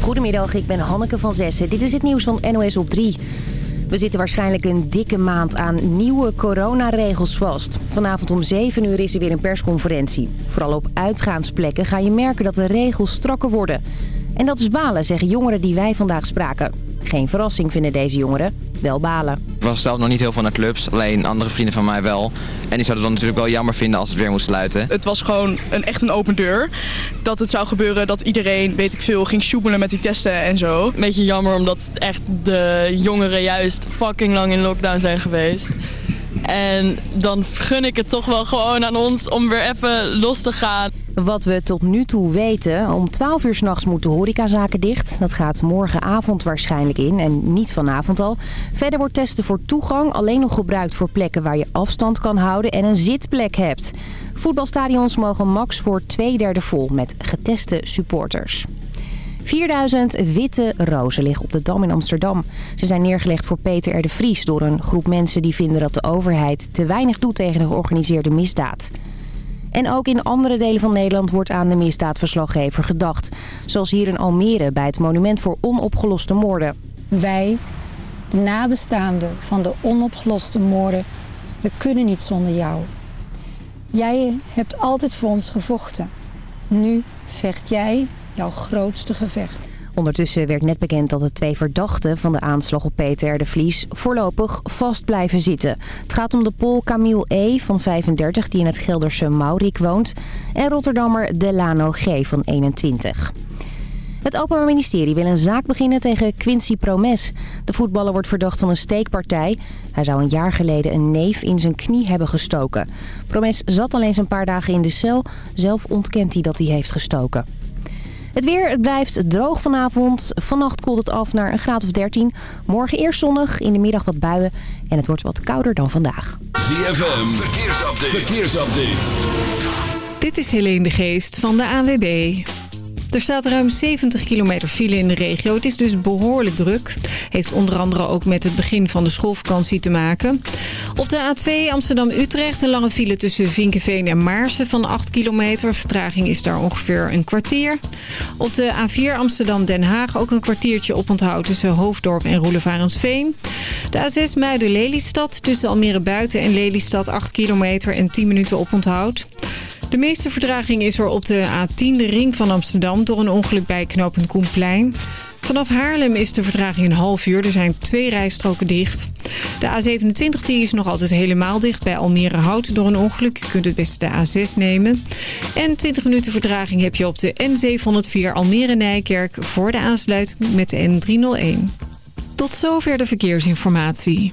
Goedemiddag, ik ben Hanneke van Zessen. Dit is het nieuws van NOS op 3. We zitten waarschijnlijk een dikke maand aan nieuwe coronaregels vast. Vanavond om 7 uur is er weer een persconferentie. Vooral op uitgaansplekken ga je merken dat de regels strakker worden. En dat is balen, zeggen jongeren die wij vandaag spraken. Geen verrassing vinden deze jongeren, wel balen. Ik was zelf nog niet heel veel naar clubs, alleen andere vrienden van mij wel. En die zouden het dan natuurlijk wel jammer vinden als het weer moest sluiten. Het was gewoon een, echt een open deur. Dat het zou gebeuren dat iedereen, weet ik veel, ging sjoebelen met die testen en zo. Een beetje jammer omdat echt de jongeren juist fucking lang in lockdown zijn geweest. En dan gun ik het toch wel gewoon aan ons om weer even los te gaan. Wat we tot nu toe weten, om 12 uur s'nachts moeten horecazaken dicht. Dat gaat morgenavond waarschijnlijk in en niet vanavond al. Verder wordt testen voor toegang alleen nog gebruikt voor plekken waar je afstand kan houden en een zitplek hebt. Voetbalstadions mogen max voor twee derde vol met geteste supporters. 4000 witte rozen liggen op de Dam in Amsterdam. Ze zijn neergelegd voor Peter R. de Vries door een groep mensen die vinden dat de overheid te weinig doet tegen de georganiseerde misdaad. En ook in andere delen van Nederland wordt aan de misdaadverslaggever gedacht. Zoals hier in Almere bij het Monument voor Onopgeloste Moorden. Wij, de nabestaanden van de onopgeloste moorden, we kunnen niet zonder jou. Jij hebt altijd voor ons gevochten. Nu vecht jij jouw grootste gevecht. Ondertussen werd net bekend dat de twee verdachten van de aanslag op Peter de Vlies voorlopig vast blijven zitten. Het gaat om de Pool Camille E. van 35 die in het Gelderse Maurik woont en Rotterdammer Delano G. van 21. Het Openbaar Ministerie wil een zaak beginnen tegen Quincy Promes. De voetballer wordt verdacht van een steekpartij. Hij zou een jaar geleden een neef in zijn knie hebben gestoken. Promes zat alleen een paar dagen in de cel. Zelf ontkent hij dat hij heeft gestoken. Het weer, het blijft droog vanavond. Vannacht koelt het af naar een graad of 13. Morgen eerst zonnig, in de middag wat buien. En het wordt wat kouder dan vandaag. ZFM, verkeersupdate. verkeersupdate. Dit is Helene de Geest van de ANWB. Er staat ruim 70 kilometer file in de regio. Het is dus behoorlijk druk. Heeft onder andere ook met het begin van de schoolvakantie te maken. Op de A2 Amsterdam-Utrecht een lange file tussen Vinkenveen en Maarsen van 8 kilometer. Vertraging is daar ongeveer een kwartier. Op de A4 Amsterdam-Den Haag ook een kwartiertje oponthoud tussen Hoofddorp en Roelevarensveen. De A6 Muiden-Lelystad tussen Almere Buiten en Lelystad 8 kilometer en 10 minuten oponthoud. De meeste verdraging is er op de A10, de ring van Amsterdam... door een ongeluk bij knooppunt Koenplein. Vanaf Haarlem is de vertraging een half uur. Er zijn twee rijstroken dicht. De A27 die is nog altijd helemaal dicht bij Almere Hout door een ongeluk. Je kunt het beste de A6 nemen. En 20 minuten vertraging heb je op de N704 Almere-Nijkerk... voor de aansluiting met de N301. Tot zover de verkeersinformatie.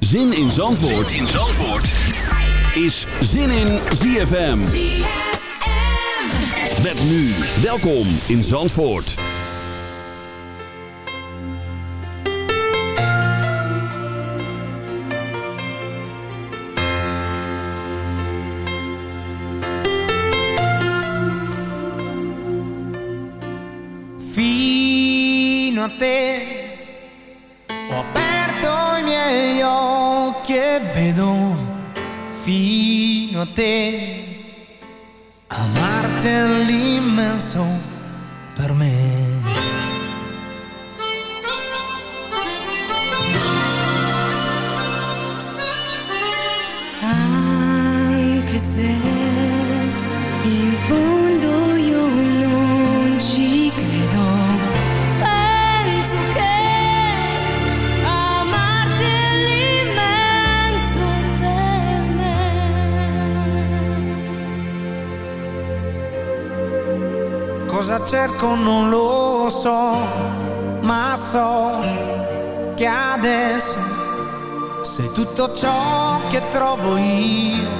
Zin in Zandvoort, zin in Zandvoort. is Zin in ZFM. Met nu, welkom in Zandvoort. Fino a te fino te tutto ciò che trovo io.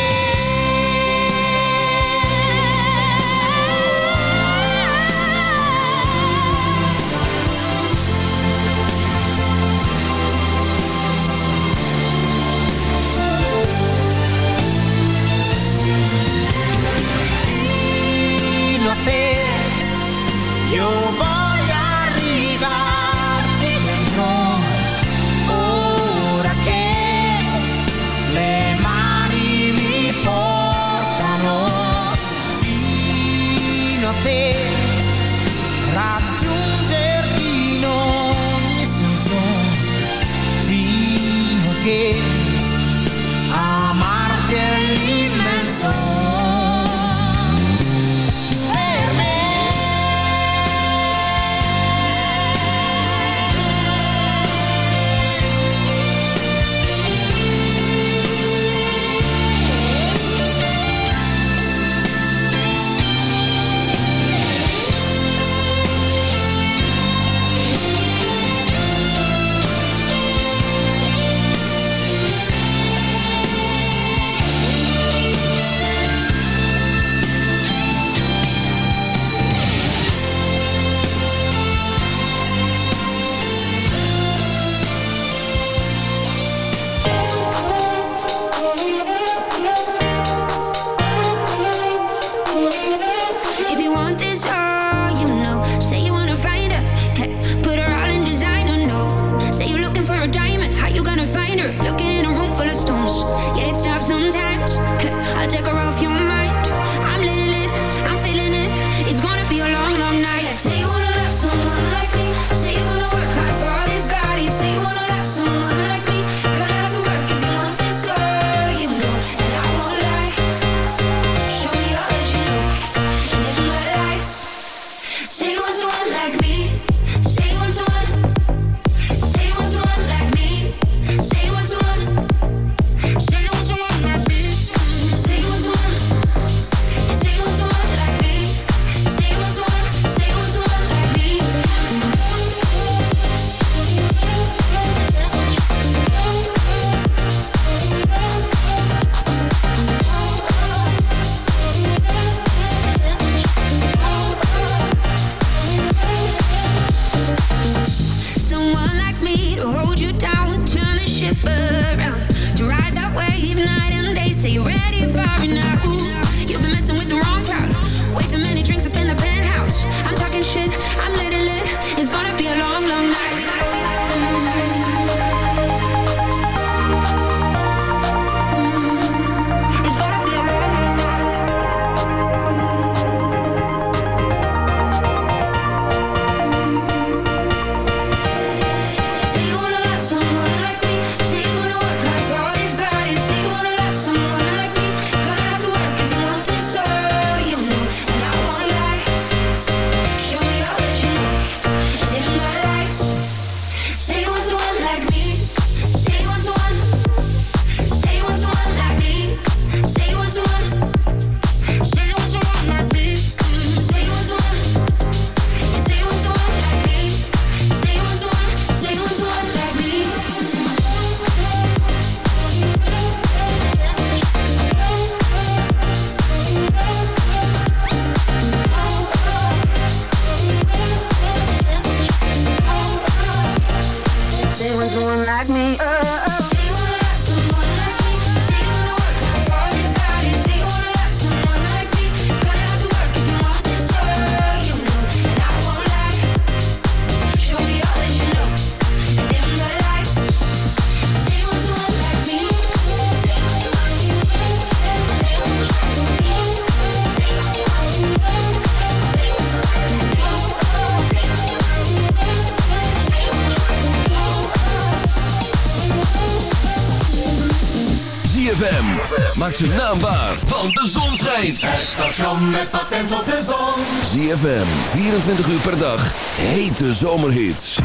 Maak zijn naam waar, want de zon schijnt. Het station met patent op de zon. ZFM, 24 uur per dag. Hete zomerhits.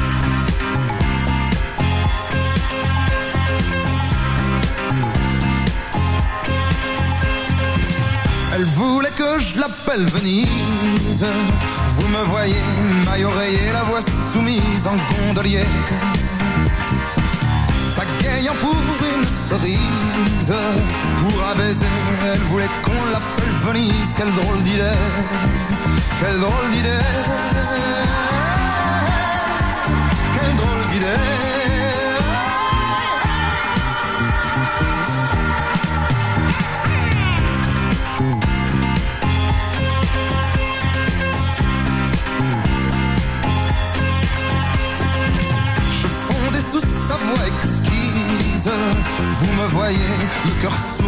Elle voulait que je l'appelle Venise. Vous me voyez, maille oreiller, la voix soumise en gondolier. Pagayant pour une cerise, elle voulait qu'on l'appelle Venise. Quelle drôle d'idée, quelle drôle d'idée, quelle drôle d'idée. Je fondais sous sa voix exquise Vous me voyez, le cœur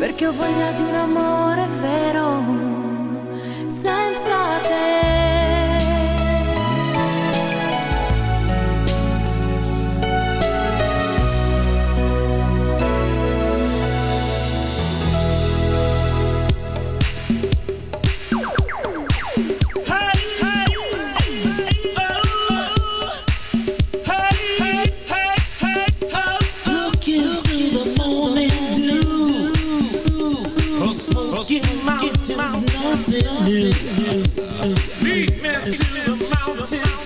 Perché ho voglia di un amore vero. Senza Lead me to the mountain.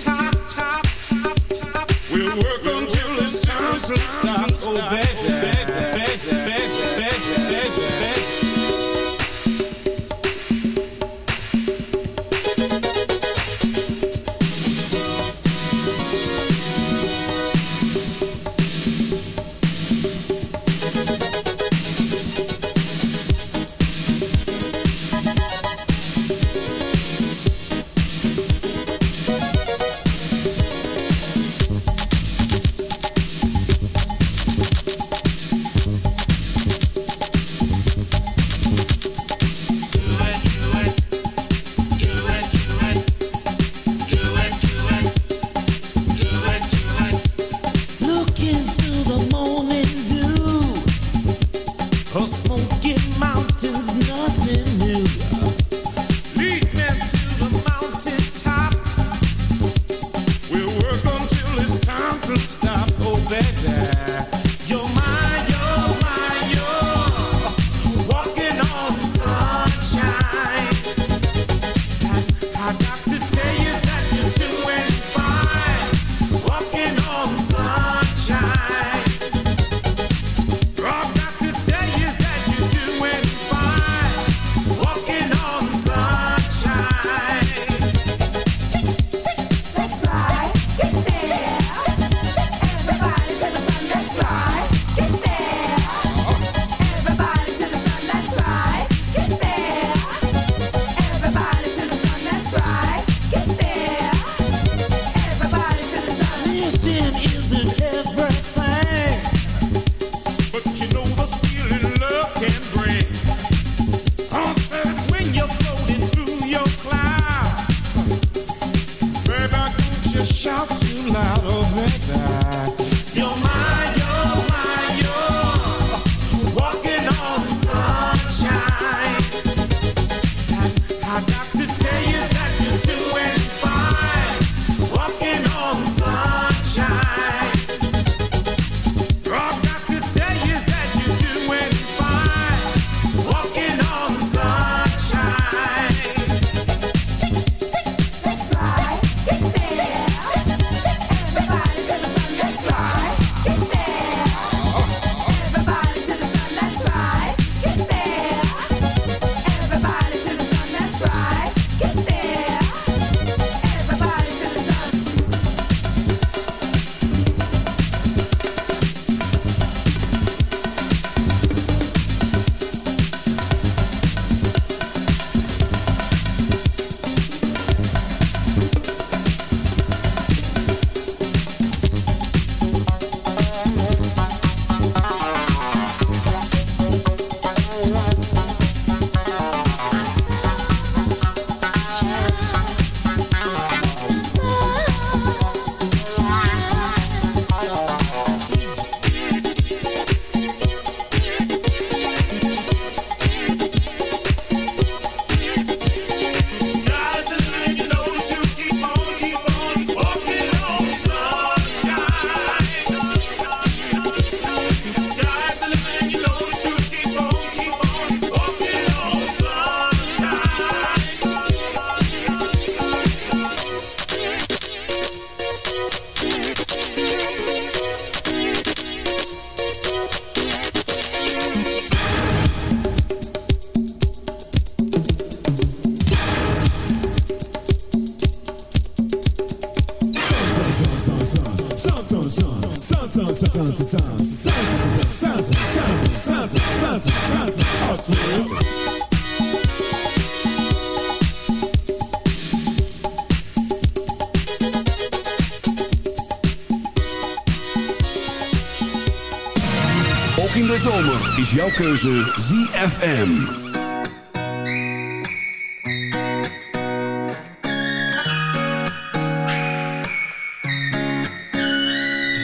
Keuze ZFM.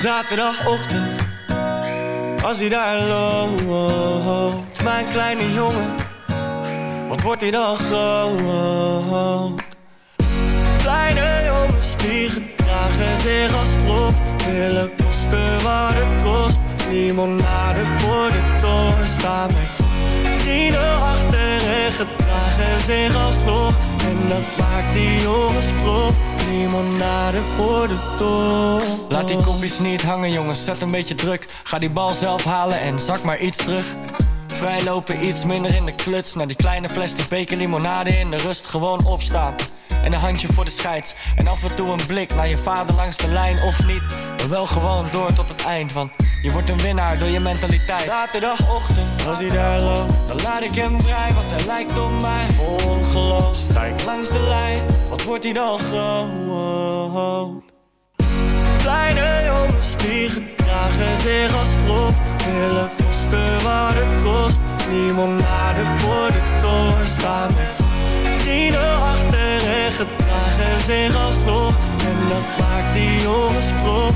Zaterdagochtend, als hij daar loopt, mijn kleine jongen, wat wordt hij dan groot? Kleine jongens die gedragen zich als prof, willen kosten wat het kost. Limonade voor de toren staan achter en gedragen zich als toch. En dat maakt die jongens prof. Limonade voor de toren. Laat die kopjes niet hangen jongens, zet een beetje druk. Ga die bal zelf halen en zak maar iets terug. Vrijlopen iets minder in de kluts. Naar die kleine plastic beker limonade in de rust gewoon opstaan. En een handje voor de scheids. En af en toe een blik naar je vader langs de lijn of niet. Wel gewoon door tot het eind. Want je wordt een winnaar door je mentaliteit. Zaterdagochtend, als hij daar loopt, dan laat ik hem vrij. Want hij lijkt op mij vol geloof. Stijk langs de lijn, wat wordt hij dan groot? Kleine jongens die gedragen zich als prof. Willen kosten wat het kost. Limonade voor de toren staan met vrienden achter en gedragen zich. En dat maakt die jongens prof.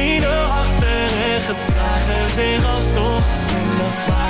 Misschien achter en gedragen zich alsnog in.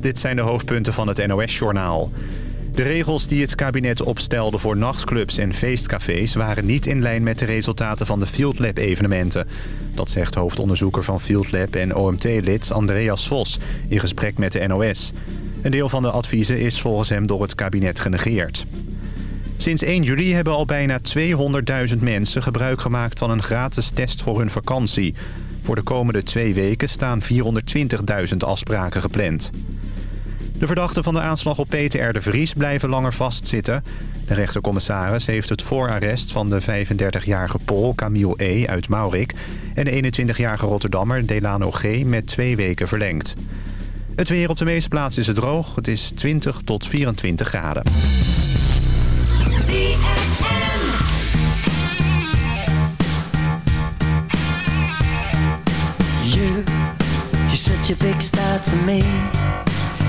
Dit zijn de hoofdpunten van het NOS-journaal. De regels die het kabinet opstelde voor nachtclubs en feestcafés... waren niet in lijn met de resultaten van de Field Lab-evenementen. Dat zegt hoofdonderzoeker van Field Lab en OMT-lid Andreas Vos... in gesprek met de NOS. Een deel van de adviezen is volgens hem door het kabinet genegeerd. Sinds 1 juli hebben al bijna 200.000 mensen gebruik gemaakt van een gratis test voor hun vakantie. Voor de komende twee weken staan 420.000 afspraken gepland. De verdachten van de aanslag op Peter R. de Vries blijven langer vastzitten. De rechtercommissaris heeft het voorarrest van de 35-jarige Pool Camille E. uit Maurik... en de 21-jarige Rotterdammer Delano G. met twee weken verlengd. Het weer op de meeste plaatsen is het droog. Het is 20 tot 24 graden.